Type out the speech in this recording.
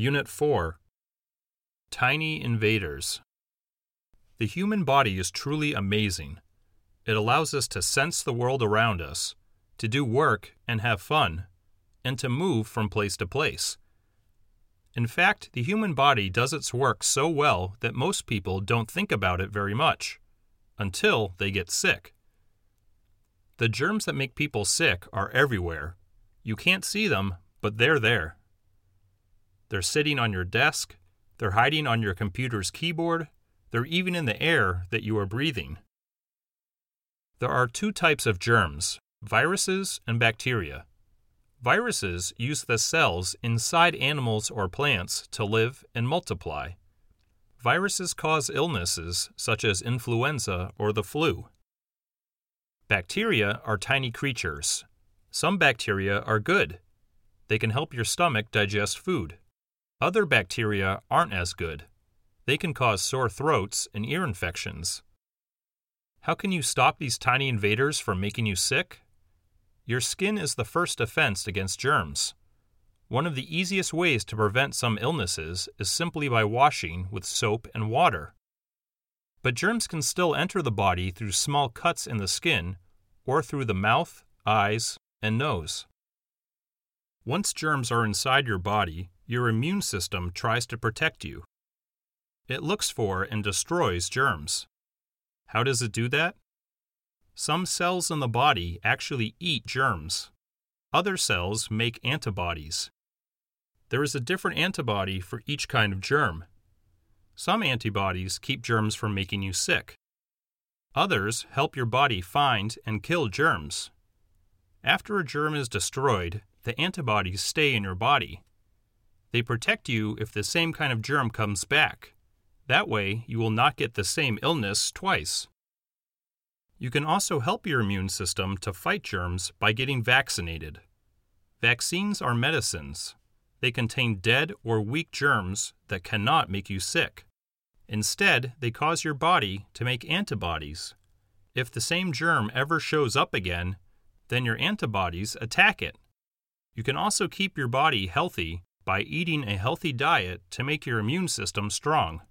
Unit 4 Tiny Invaders. The human body is truly amazing. It allows us to sense the world around us, to do work and have fun, and to move from place to place. In fact, the human body does its work so well that most people don't think about it very much until they get sick. The germs that make people sick are everywhere. You can't see them, but they're there. They're sitting on your desk, they're hiding on your computer's keyboard, they're even in the air that you are breathing. There are two types of germs viruses and bacteria. Viruses use the cells inside animals or plants to live and multiply. Viruses cause illnesses such as influenza or the flu. Bacteria are tiny creatures. Some bacteria are good. They can help your stomach digest food. Other bacteria aren't as good. They can cause sore throats and ear infections. How can you stop these tiny invaders from making you sick? Your skin is the first defense against germs. One of the easiest ways to prevent some illnesses is simply by washing with soap and water. But germs can still enter the body through small cuts in the skin or through the mouth, eyes, and nose. Once germs are inside your body, your immune system tries to protect you. It looks for and destroys germs. How does it do that? Some cells in the body actually eat germs. Other cells make antibodies. There is a different antibody for each kind of germ. Some antibodies keep germs from making you sick. Others help your body find and kill germs. After a germ is destroyed, the antibodies stay in your body. They protect you if the same kind of germ comes back. That way, you will not get the same illness twice. You can also help your immune system to fight germs by getting vaccinated. Vaccines are medicines. They contain dead or weak germs that cannot make you sick. Instead, they cause your body to make antibodies. If the same germ ever shows up again, then your antibodies attack it. You can also keep your body healthy by eating a healthy diet to make your immune system strong.